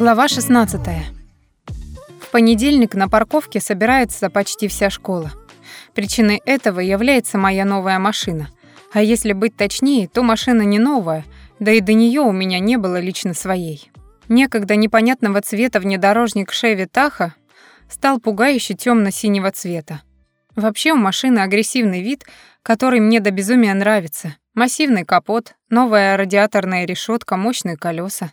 Глава 16. В понедельник на парковке собирается почти вся школа. Причиной этого является моя новая машина. А если быть точнее, то машина не новая, да и до нее у меня не было лично своей. Некогда непонятного цвета внедорожник Chevy Tahoe стал пугающе темно синего цвета. Вообще у машины агрессивный вид, который мне до безумия нравится. Массивный капот, новая радиаторная решетка, мощные колеса.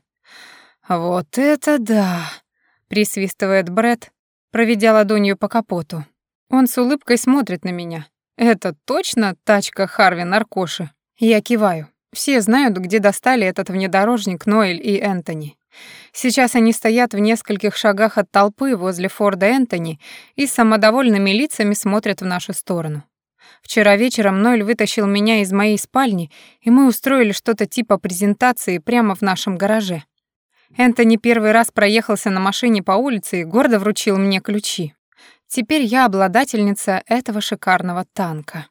«Вот это да!» — присвистывает Бред, проведя ладонью по капоту. Он с улыбкой смотрит на меня. «Это точно тачка Харви Наркоши?» Я киваю. Все знают, где достали этот внедорожник Ноэль и Энтони. Сейчас они стоят в нескольких шагах от толпы возле Форда Энтони и с самодовольными лицами смотрят в нашу сторону. Вчера вечером Ноэль вытащил меня из моей спальни, и мы устроили что-то типа презентации прямо в нашем гараже. Энтони первый раз проехался на машине по улице и гордо вручил мне ключи. Теперь я обладательница этого шикарного танка.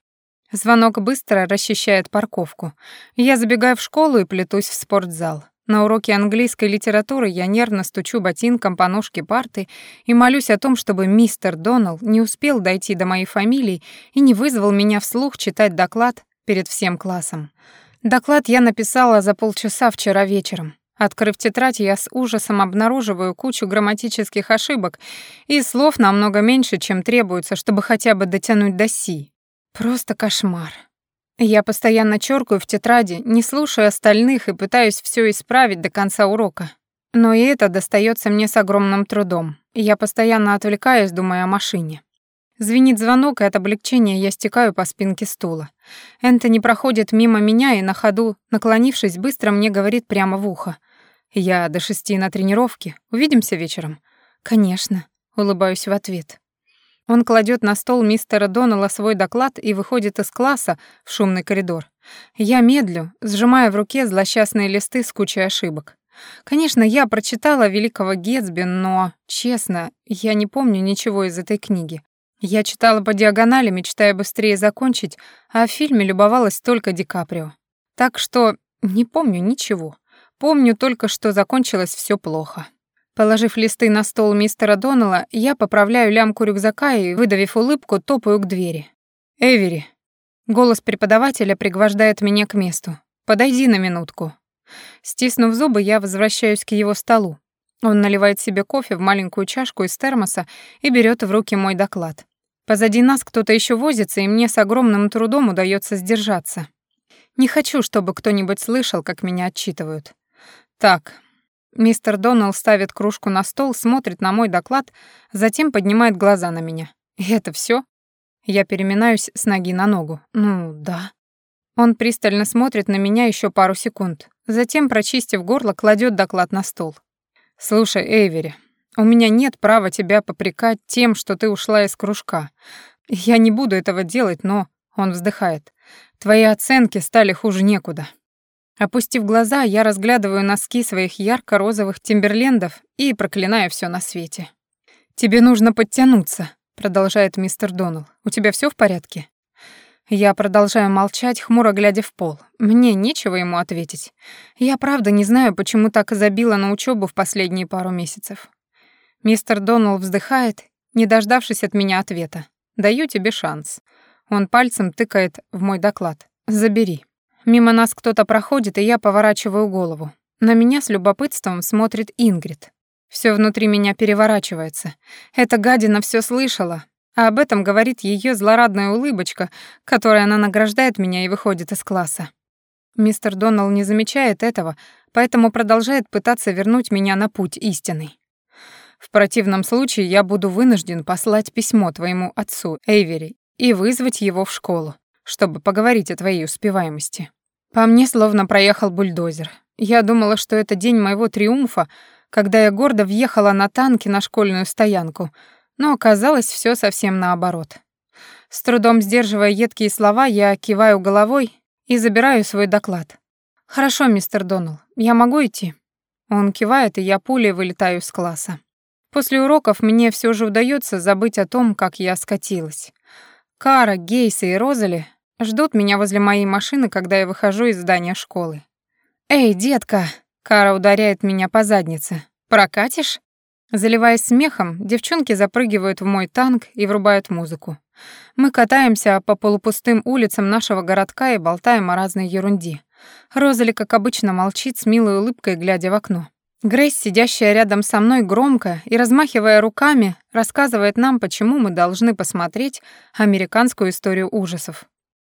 Звонок быстро расчищает парковку. Я забегаю в школу и плетусь в спортзал. На уроке английской литературы я нервно стучу ботинком по ножке парты и молюсь о том, чтобы мистер Доналл не успел дойти до моей фамилии и не вызвал меня вслух читать доклад перед всем классом. Доклад я написала за полчаса вчера вечером. Открыв тетрадь, я с ужасом обнаруживаю кучу грамматических ошибок и слов намного меньше, чем требуется, чтобы хотя бы дотянуть до «си». Просто кошмар. Я постоянно чёркаю в тетради, не слушаю остальных и пытаюсь всё исправить до конца урока. Но и это достаётся мне с огромным трудом. Я постоянно отвлекаюсь, думая о машине. Звенит звонок, и от облегчения я стекаю по спинке стула. Энтони проходит мимо меня и на ходу, наклонившись, быстро мне говорит прямо в ухо. «Я до шести на тренировке. Увидимся вечером?» «Конечно», — улыбаюсь в ответ. Он кладет на стол мистера Доннелла свой доклад и выходит из класса в шумный коридор. Я медлю, сжимая в руке злосчастные листы с кучей ошибок. Конечно, я прочитала «Великого Гетсби», но, честно, я не помню ничего из этой книги. Я читала по диагонали, мечтая быстрее закончить, а в фильме любовалась только Ди Каприо. Так что не помню ничего. Помню только, что закончилось все плохо. Положив листы на стол мистера Доннелла, я поправляю лямку рюкзака и, выдавив улыбку, топаю к двери. «Эвери». Голос преподавателя пригвождает меня к месту. «Подойди на минутку». Стиснув зубы, я возвращаюсь к его столу. Он наливает себе кофе в маленькую чашку из термоса и берет в руки мой доклад. Позади нас кто-то еще возится, и мне с огромным трудом удается сдержаться. Не хочу, чтобы кто-нибудь слышал, как меня отчитывают. Так, Мистер Доналл ставит кружку на стол, смотрит на мой доклад, затем поднимает глаза на меня. И это все? Я переминаюсь с ноги на ногу. Ну, да. Он пристально смотрит на меня еще пару секунд. Затем, прочистив горло, кладет доклад на стол. «Слушай, Эйвери, у меня нет права тебя попрекать тем, что ты ушла из кружка. Я не буду этого делать, но...» Он вздыхает. «Твои оценки стали хуже некуда. Опустив глаза, я разглядываю носки своих ярко-розовых тимберлендов и проклинаю все на свете. «Тебе нужно подтянуться», — продолжает мистер Доналл. «У тебя все в порядке?» Я продолжаю молчать, хмуро глядя в пол. Мне нечего ему ответить. Я правда не знаю, почему так забила на учебу в последние пару месяцев. Мистер Доналл вздыхает, не дождавшись от меня ответа. «Даю тебе шанс». Он пальцем тыкает в мой доклад. «Забери». Мимо нас кто-то проходит, и я поворачиваю голову. На меня с любопытством смотрит Ингрид. Все внутри меня переворачивается. Эта гадина все слышала, а об этом говорит ее злорадная улыбочка, которой она награждает меня и выходит из класса. Мистер Доналл не замечает этого, поэтому продолжает пытаться вернуть меня на путь истинный. В противном случае я буду вынужден послать письмо твоему отцу, Эйвери, и вызвать его в школу, чтобы поговорить о твоей успеваемости. По мне словно проехал бульдозер. Я думала, что это день моего триумфа, когда я гордо въехала на танке на школьную стоянку, но оказалось все совсем наоборот. С трудом сдерживая едкие слова, я киваю головой и забираю свой доклад. «Хорошо, мистер Доналл, я могу идти?» Он кивает, и я пулей вылетаю из класса. После уроков мне все же удается забыть о том, как я скатилась. Кара, Гейса и Розали Ждут меня возле моей машины, когда я выхожу из здания школы. «Эй, детка!» — Кара ударяет меня по заднице. Прокатишь?» Заливаясь смехом, девчонки запрыгивают в мой танк и врубают музыку. Мы катаемся по полупустым улицам нашего городка и болтаем о разной ерунде. Розали, как обычно, молчит с милой улыбкой, глядя в окно. Грейс, сидящая рядом со мной громко и размахивая руками, рассказывает нам, почему мы должны посмотреть американскую историю ужасов.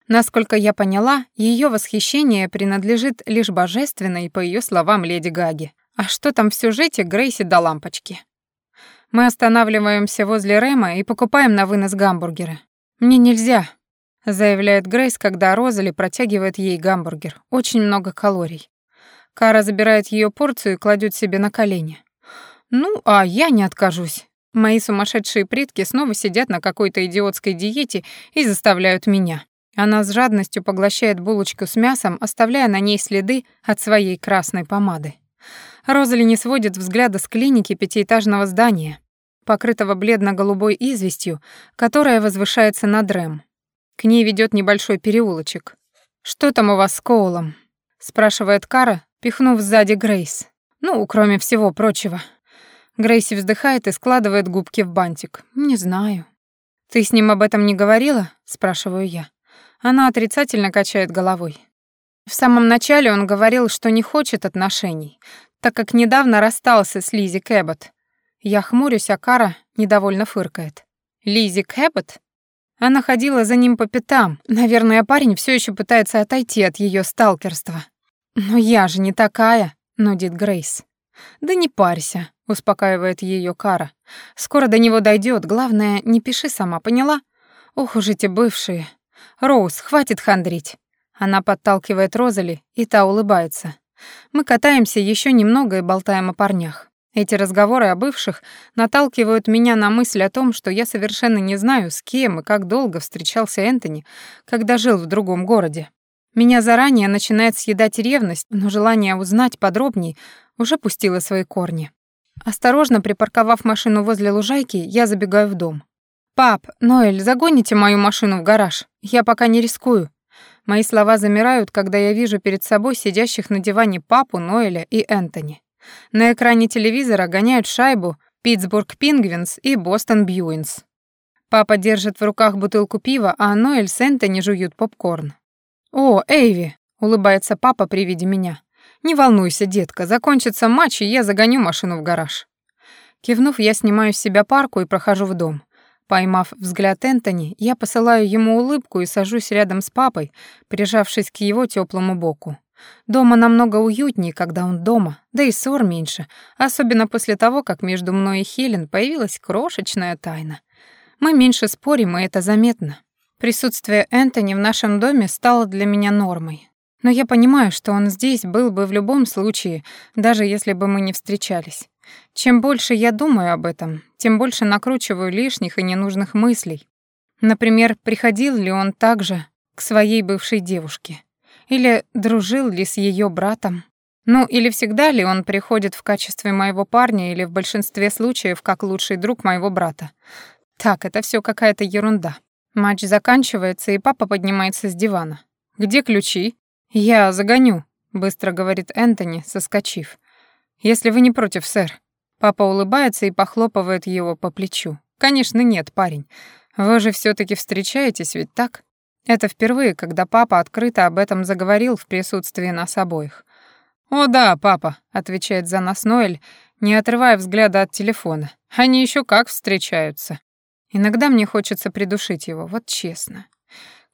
Насколько я поняла, ее восхищение принадлежит лишь божественной, по ее словам, леди Гаги. А что там в сюжете Грейси до лампочки? Мы останавливаемся возле Рэма и покупаем на вынос гамбургеры. Мне нельзя, заявляет Грейс, когда Розали протягивает ей гамбургер. Очень много калорий. Кара забирает ее порцию и кладет себе на колени. Ну, а я не откажусь. Мои сумасшедшие предки снова сидят на какой-то идиотской диете и заставляют меня. Она с жадностью поглощает булочку с мясом, оставляя на ней следы от своей красной помады. Розали не сводит взгляда с клиники пятиэтажного здания, покрытого бледно-голубой известью, которая возвышается над Рэм. К ней ведет небольшой переулочек. «Что там у вас с Коулом?» — спрашивает Кара, пихнув сзади Грейс. «Ну, кроме всего прочего». Грейси вздыхает и складывает губки в бантик. «Не знаю». «Ты с ним об этом не говорила?» — спрашиваю я. Она отрицательно качает головой. В самом начале он говорил, что не хочет отношений, так как недавно расстался с Лизи Кэббот. Я хмурюсь, а Кара недовольно фыркает. Лизи Кэббот? Она ходила за ним по пятам. Наверное, парень все еще пытается отойти от ее сталкерства. Но я же не такая, нудит Грейс. Да не парься, успокаивает ее Кара. Скоро до него дойдет. Главное, не пиши сама, поняла? Ох уж эти бывшие. Роуз, хватит хандрить. Она подталкивает Розали, и та улыбается. Мы катаемся еще немного и болтаем о парнях. Эти разговоры о бывших наталкивают меня на мысль о том, что я совершенно не знаю, с кем и как долго встречался Энтони, когда жил в другом городе. Меня заранее начинает съедать ревность, но желание узнать подробнее уже пустило свои корни. Осторожно припарковав машину возле лужайки, я забегаю в дом. «Пап, Ноэль, загоните мою машину в гараж. Я пока не рискую», Мои слова замирают, когда я вижу перед собой сидящих на диване папу, Ноэля и Энтони. На экране телевизора гоняют шайбу Питтсбург Пингвинс и Бостон Бьюинс. Папа держит в руках бутылку пива, а Ноэль с Энтони жуют попкорн. «О, Эйви!» — улыбается папа при виде меня. «Не волнуйся, детка, закончится матч, и я загоню машину в гараж». Кивнув, я снимаю с себя парку и прохожу в дом. Поймав взгляд Энтони, я посылаю ему улыбку и сажусь рядом с папой, прижавшись к его теплому боку. Дома намного уютнее, когда он дома, да и ссор меньше, особенно после того, как между мной и Хелен появилась крошечная тайна. Мы меньше спорим, и это заметно. Присутствие Энтони в нашем доме стало для меня нормой. Но я понимаю, что он здесь был бы в любом случае, даже если бы мы не встречались. Чем больше я думаю об этом, тем больше накручиваю лишних и ненужных мыслей. Например, приходил ли он также к своей бывшей девушке? Или дружил ли с ее братом? Ну, или всегда ли он приходит в качестве моего парня или в большинстве случаев как лучший друг моего брата? Так, это все какая-то ерунда. Матч заканчивается, и папа поднимается с дивана. «Где ключи?» «Я загоню», — быстро говорит Энтони, соскочив. «Если вы не против, сэр». Папа улыбается и похлопывает его по плечу. «Конечно нет, парень. Вы же все таки встречаетесь, ведь так?» Это впервые, когда папа открыто об этом заговорил в присутствии нас обоих. «О да, папа», — отвечает за нас Ноэль, не отрывая взгляда от телефона. «Они еще как встречаются». Иногда мне хочется придушить его, вот честно.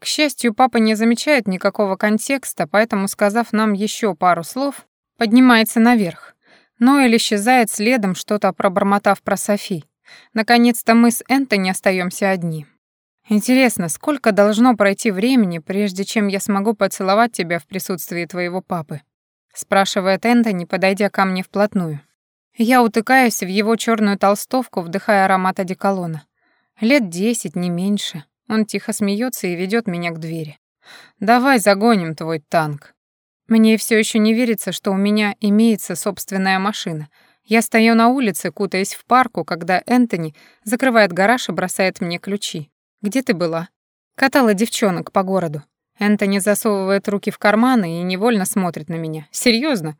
К счастью, папа не замечает никакого контекста, поэтому, сказав нам еще пару слов, поднимается наверх. Ноэль исчезает следом, что-то пробормотав про Софи. Наконец-то мы с Энтони остаемся одни. Интересно, сколько должно пройти времени, прежде чем я смогу поцеловать тебя в присутствии твоего папы? спрашивает Энтони, подойдя ко мне вплотную. Я утыкаюсь в его черную толстовку, вдыхая аромат одеколона. Лет десять, не меньше. Он тихо смеется и ведет меня к двери. Давай загоним твой танк. Мне все еще не верится, что у меня имеется собственная машина. Я стою на улице, кутаясь в парку, когда Энтони закрывает гараж и бросает мне ключи. «Где ты была?» Катала девчонок по городу. Энтони засовывает руки в карманы и невольно смотрит на меня. Серьезно?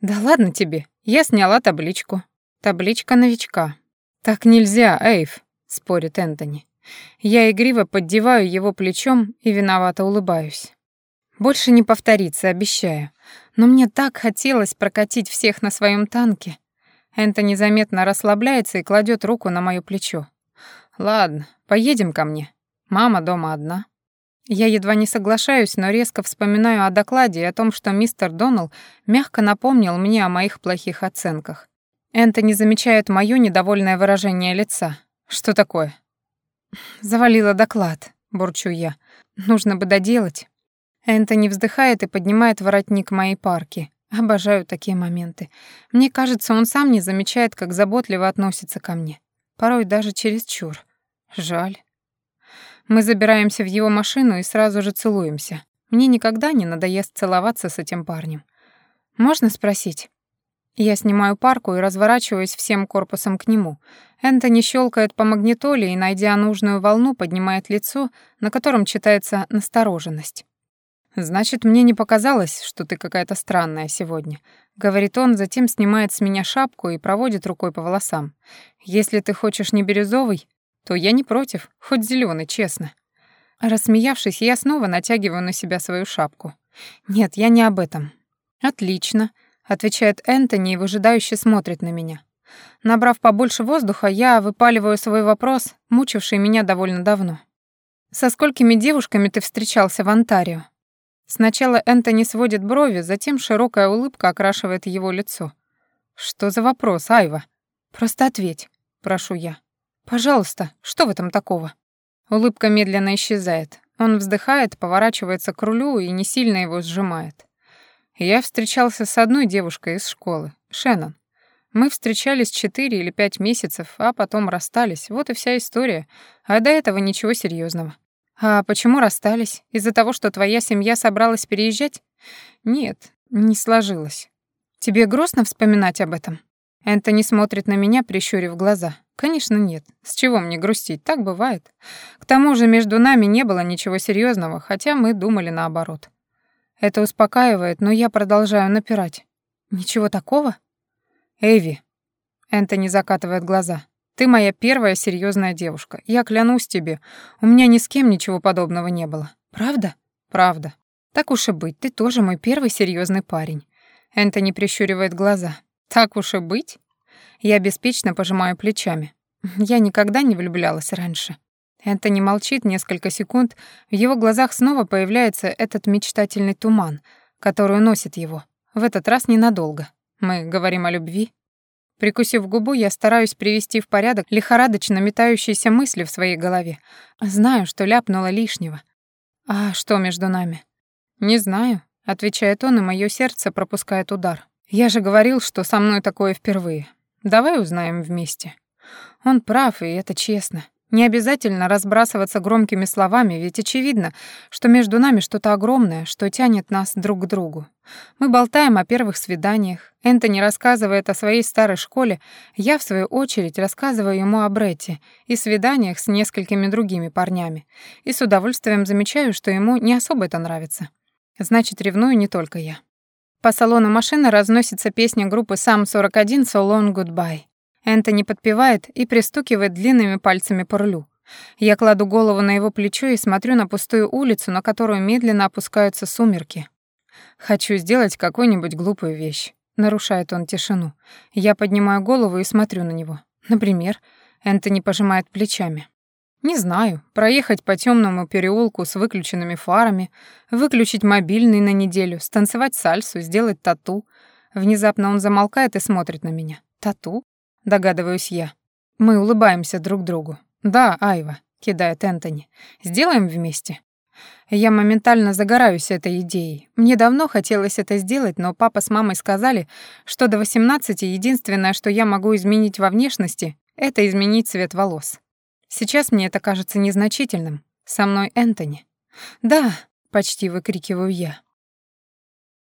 Да ладно тебе, я сняла табличку. Табличка новичка. Так нельзя, Эйв, спорит Энтони. Я игриво поддеваю его плечом и виновато улыбаюсь. Больше не повторится, обещаю. Но мне так хотелось прокатить всех на своем танке. Энтони заметно расслабляется и кладет руку на моё плечо. Ладно, поедем ко мне. Мама дома одна. Я едва не соглашаюсь, но резко вспоминаю о докладе и о том, что мистер Доннелл мягко напомнил мне о моих плохих оценках. Энтони замечает моё недовольное выражение лица. Что такое? Завалила доклад, бурчу я. Нужно бы доделать. Энтони вздыхает и поднимает воротник моей парки. Обожаю такие моменты. Мне кажется, он сам не замечает, как заботливо относится ко мне. Порой даже чересчур. Жаль. Мы забираемся в его машину и сразу же целуемся. Мне никогда не надоест целоваться с этим парнем. Можно спросить? Я снимаю парку и разворачиваюсь всем корпусом к нему. Энтони щелкает по магнитоле и, найдя нужную волну, поднимает лицо, на котором читается настороженность. «Значит, мне не показалось, что ты какая-то странная сегодня», — говорит он, затем снимает с меня шапку и проводит рукой по волосам. «Если ты хочешь не бирюзовый, то я не против, хоть зеленый, честно». Рассмеявшись, я снова натягиваю на себя свою шапку. «Нет, я не об этом». «Отлично», — отвечает Энтони и выжидающе смотрит на меня. Набрав побольше воздуха, я выпаливаю свой вопрос, мучивший меня довольно давно. «Со сколькими девушками ты встречался в Онтарио?» Сначала Энтони сводит брови, затем широкая улыбка окрашивает его лицо. «Что за вопрос, Айва?» «Просто ответь», — прошу я. «Пожалуйста, что в этом такого?» Улыбка медленно исчезает. Он вздыхает, поворачивается к рулю и не сильно его сжимает. Я встречался с одной девушкой из школы, Шеннон. Мы встречались четыре или пять месяцев, а потом расстались. Вот и вся история. А до этого ничего серьезного. А почему расстались? Из-за того, что твоя семья собралась переезжать? Нет, не сложилось. Тебе грустно вспоминать об этом? Энтони смотрит на меня, прищурив глаза. Конечно, нет. С чего мне грустить? Так бывает. К тому же между нами не было ничего серьезного, хотя мы думали наоборот. Это успокаивает, но я продолжаю напирать. Ничего такого? Эйви. Энтони закатывает глаза. Ты моя первая серьезная девушка. Я клянусь тебе, у меня ни с кем ничего подобного не было. Правда? Правда. Так уж и быть, ты тоже мой первый серьезный парень. Энтони прищуривает глаза. Так уж и быть? Я беспечно пожимаю плечами. Я никогда не влюблялась раньше. Энтони молчит несколько секунд, в его глазах снова появляется этот мечтательный туман, который уносит его. В этот раз ненадолго. Мы говорим о любви, Прикусив губу, я стараюсь привести в порядок лихорадочно метающиеся мысли в своей голове. Знаю, что ляпнула лишнего. А что между нами? Не знаю, отвечает он, и мое сердце пропускает удар. Я же говорил, что со мной такое впервые. Давай узнаем вместе. Он прав, и это честно. Не обязательно разбрасываться громкими словами, ведь очевидно, что между нами что-то огромное, что тянет нас друг к другу. Мы болтаем о первых свиданиях, Энтони рассказывает о своей старой школе, я, в свою очередь, рассказываю ему о Бретте и свиданиях с несколькими другими парнями, и с удовольствием замечаю, что ему не особо это нравится. Значит, ревную не только я. По салону машины разносится песня группы «Сам-41» «So Long Goodbye». Энтони подпевает и пристукивает длинными пальцами по рулю. Я кладу голову на его плечо и смотрю на пустую улицу, на которую медленно опускаются сумерки. Хочу сделать какую-нибудь глупую вещь. Нарушает он тишину. Я поднимаю голову и смотрю на него. Например, Энтони пожимает плечами. Не знаю, проехать по темному переулку с выключенными фарами, выключить мобильный на неделю, станцевать сальсу, сделать тату. Внезапно он замолкает и смотрит на меня. Тату? Догадываюсь я. Мы улыбаемся друг другу. «Да, Айва», — кидает Энтони. «Сделаем вместе?» Я моментально загораюсь этой идеей. Мне давно хотелось это сделать, но папа с мамой сказали, что до 18 единственное, что я могу изменить во внешности, это изменить цвет волос. Сейчас мне это кажется незначительным. Со мной Энтони. «Да», — почти выкрикиваю я.